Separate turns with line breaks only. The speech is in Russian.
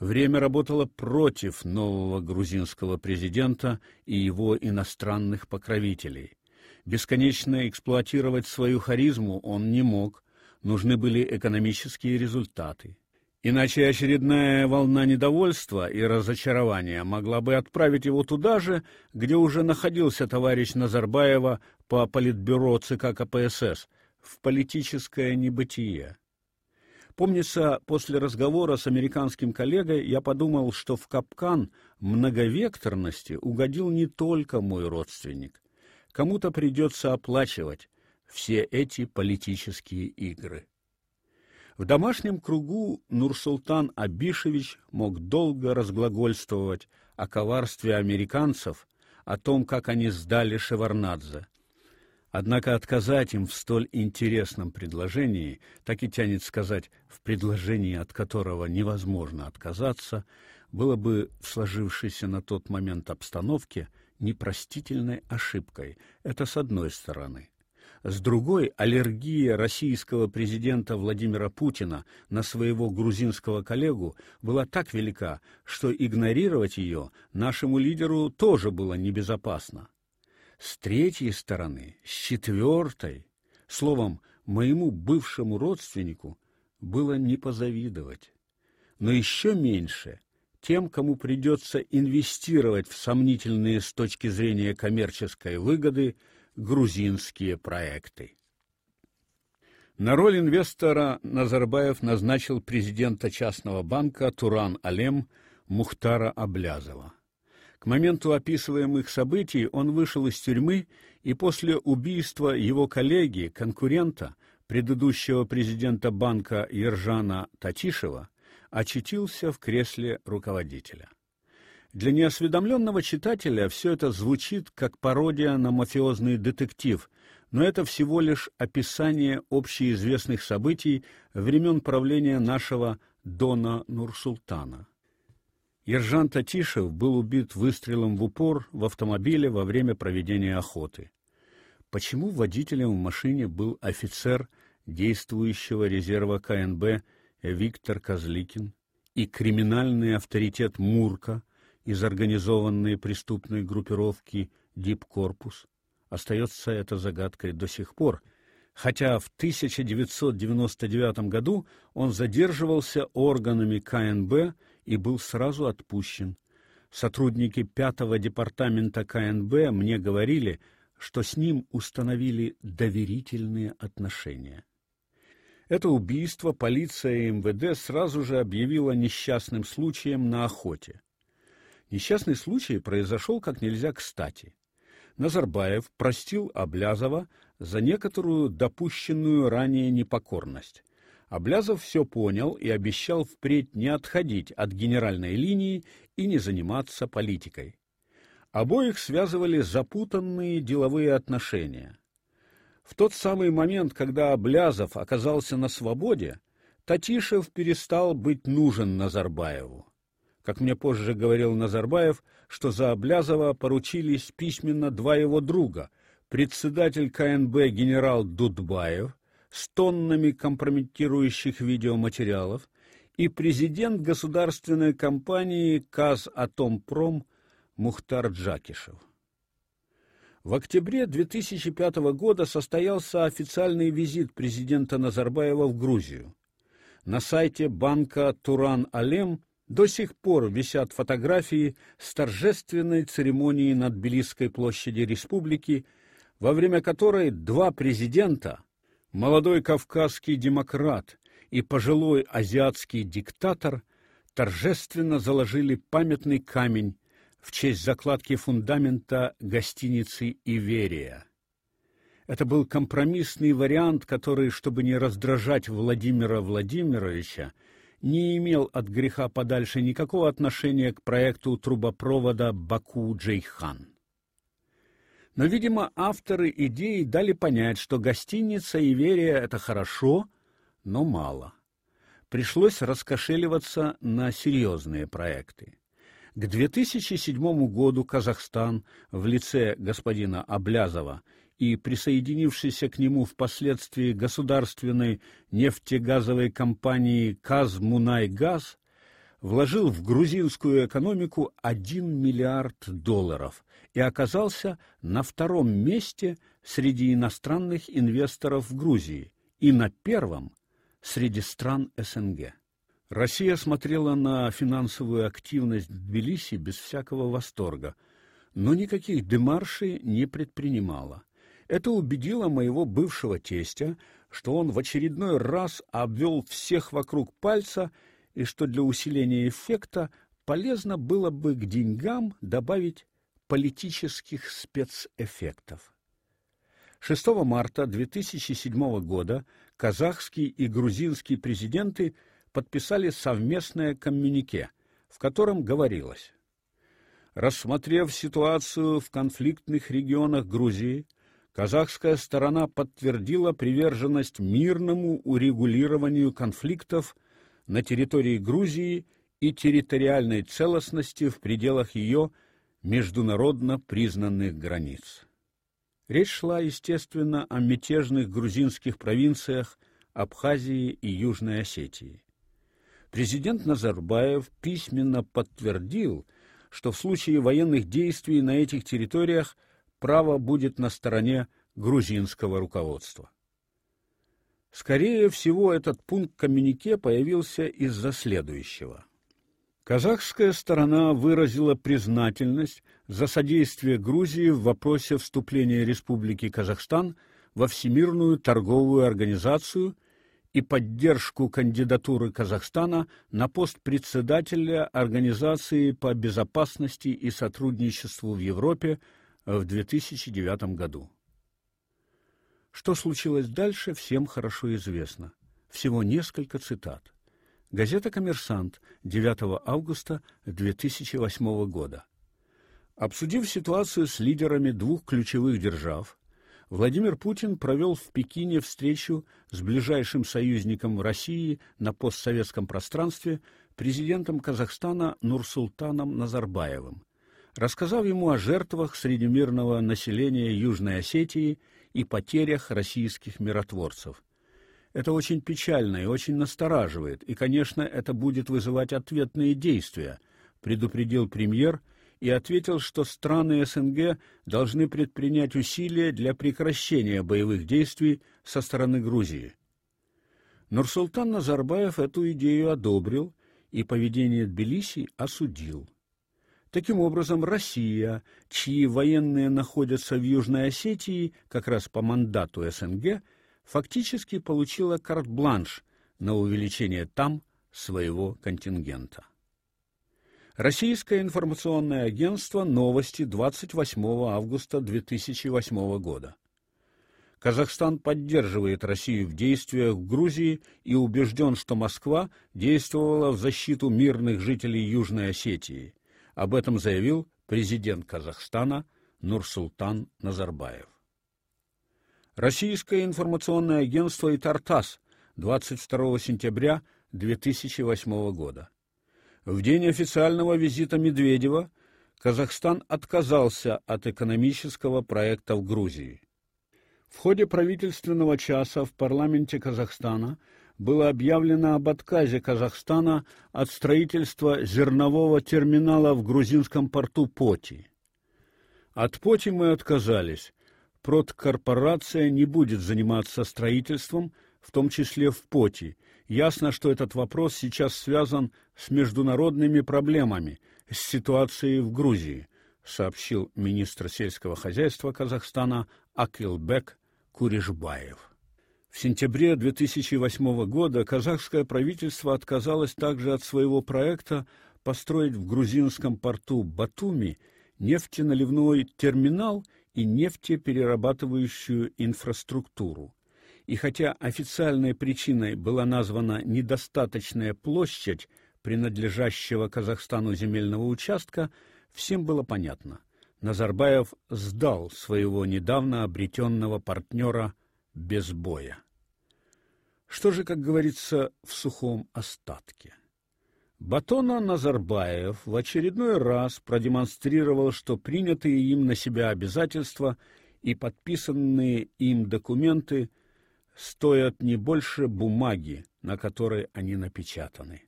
Время работало против нового грузинского президента и его иностранных покровителей. Бесконечно эксплуатировать свою харизму он не мог, нужны были экономические результаты. Иначе очередная волна недовольства и разочарования могла бы отправить его туда же, где уже находился товарищ Назарбаева по политбюро ЦК КПСС, в политическое небытие. Помнится, после разговора с американским коллегой я подумал, что в капкан многовекторности угодил не только мой родственник. Кому-то придется оплачивать все эти политические игры. В домашнем кругу Нурсултан Абишевич мог долго разглагольствовать о коварстве американцев, о том, как они сдали Шеварнадзе. Однако отказать им в столь интересном предложении, так и тянет сказать, в предложении, от которого невозможно отказаться, было бы в сложившейся на тот момент обстановке непростительной ошибкой. Это с одной стороны. С другой, аллергия российского президента Владимира Путина на своего грузинского коллегу была так велика, что игнорировать ее нашему лидеру тоже было небезопасно с третьей стороны, с четвертой, словом, моему бывшему родственнику было не позавидовать. Но еще меньше тем, кому придется инвестировать в сомнительные с точки зрения коммерческой выгоды грузинские проекты. На роль инвестора Назарбаев назначил президента частного банка Туран Алем Мухтара Аблязова. К моменту описываемых событий он вышел из тюрьмы и после убийства его коллеги, конкурента, предыдущего президента банка Ержана Татишева, очутился в кресле руководителя. Для неосведомленного читателя все это звучит как пародия на мафиозный детектив, но это всего лишь описание общеизвестных событий времен правления нашего Дона Нурсултана. Ержан Татишев был убит выстрелом в упор в автомобиле во время проведения охоты. Почему водителем в машине был офицер действующего резерва КНБ Виктор Козликин и криминальный авторитет Мурка из организованной преступной группировки Дипкорпус? Остается эта загадкой до сих пор, хотя в 1999 году он задерживался органами КНБ и был сразу отпущен. Сотрудники пятого департамента КНБ мне говорили, что с ним установили доверительные отношения. Это убийство полиция и МВД сразу же объявила несчастным случаем на охоте. Несчастный случай произошел как нельзя кстати. Назарбаев простил Аблязова за некоторую допущенную ранее непокорность. Облязов все понял и обещал впредь не отходить от генеральной линии и не заниматься политикой. Обоих связывали запутанные деловые отношения. В тот самый момент, когда Облязов оказался на свободе, Татишев перестал быть нужен Назарбаеву. Как мне позже говорил Назарбаев, что за Облязова поручились письменно два его друга: председатель КНБ генерал Дудбаев с тоннами компрометирующих видеоматериалов и президент государственной компании Казатомпром Мухтар Джакишев. В октябре 2005 года состоялся официальный визит президента Назарбаева в Грузию. На сайте банка Туран-Алем до сих пор висят фотографии с торжественной церемонии над Тбилисской площади республики, во время которой два президента молодой кавказский демократ и пожилой азиатский диктатор торжественно заложили памятный камень в честь закладки фундамента гостиницы Иверия. Это был компромиссный вариант, который, чтобы не раздражать Владимира Владимировича, не имел от греха подальше никакого отношения к проекту трубопровода Баку-Джейхан. Но, видимо, авторы идеи дали понять, что гостиница Иверия это хорошо, но мало. Пришлось раскошеливаться на серьезные проекты. К 2007 году Казахстан в лице господина Облязова и присоединившейся к нему впоследствии государственной нефтегазовой компании Казмунайгаз вложил в грузинскую экономику 1 миллиард долларов и оказался на втором месте среди иностранных инвесторов в Грузии и на первом среди стран СНГ. Россия смотрела на финансовую активность Тбилиси без всякого восторга, но никаких демаршей не предпринимала. Это убедило моего бывшего тестя, что он в очередной раз обвел всех вокруг пальца и что для усиления эффекта полезно было бы к деньгам добавить политических спецэффектов. 6 марта 2007 года казахский и грузинский президенты подписали совместное коммюнике, в котором говорилось: Рассмотрев ситуацию в конфликтных регионах Грузии, казахская сторона подтвердила приверженность мирному урегулированию конфликтов на территории Грузии и территориальной целостности в пределах ее международно признанных границ. Речь шла, естественно, о мятежных грузинских провинциях Абхазии и Южной Осетии. Президент Назарбаев письменно подтвердил, что в случае военных действий на этих территориях право будет на стороне грузинского руководства. Скорее всего, этот пункт коммюнике появился из-за следующего. Казахская сторона выразила признательность за содействие Грузии в вопросе вступления Республики Казахстан во Всемирную торговую организацию и поддержку кандидатуры Казахстана на пост председателя Организации по безопасности и сотрудничеству в Европе в 2009 году. Что случилось дальше, всем хорошо известно. Всего несколько цитат. Газета Коммерсант 9 августа 2008 года. Обсудив ситуацию с лидерами двух ключевых держав, Владимир Путин провел в Пекине встречу с ближайшим союзником России на постсоветском пространстве президентом Казахстана Нурсултаном Назарбаевым, рассказав ему о жертвах среди мирного населения Южной Осетии и потерях российских миротворцев. Это очень печально и очень настораживает, и, конечно, это будет вызывать ответные действия, предупредил премьер и ответил, что страны СНГ должны предпринять усилия для прекращения боевых действий со стороны Грузии. Нурсултан Назарбаев эту идею одобрил и поведение Тбилиси осудил. Таким образом, Россия, чьи военные находятся в Южной Осетии как раз по мандату СНГ, фактически получила карт-бланш на увеличение там своего контингента. Российское информационное агентство Новости 28 августа 2008 года. Казахстан поддерживает Россию в действиях в Грузии и убежден, что Москва действовала в защиту мирных жителей Южной Осетии. Об этом заявил президент Казахстана Нурсултан Назарбаев. Российское информационное агентство Итартас 22 сентября 2008 года. В день официального визита Медведева Казахстан отказался от экономического проекта в Грузии. В ходе правительственного часа в парламенте Казахстана было объявлено об отказе Казахстана от строительства зернового терминала в грузинском порту Поти. От Поти мы отказались, Продкорпорация не будет заниматься строительством, в том числе в Поти. Ясно, что этот вопрос сейчас связан с международными проблемами, с ситуацией в Грузии, сообщил министр сельского хозяйства Казахстана Акилбек Куришбаев. В сентябре 2008 года казахское правительство отказалось также от своего проекта построить в грузинском порту Батуми нефтеналивной терминал и нефтеперерабатывающую инфраструктуру. И хотя официальной причиной была названа недостаточная площадь принадлежащего Казахстану земельного участка, всем было понятно. Назарбаев сдал своего недавно обретенного партнера без боя. Что же, как говорится, в сухом остатке? Батона Назарбаев в очередной раз продемонстрировал, что принятые им на себя обязательства и подписанные им документы стоят не больше бумаги, на которой они напечатаны.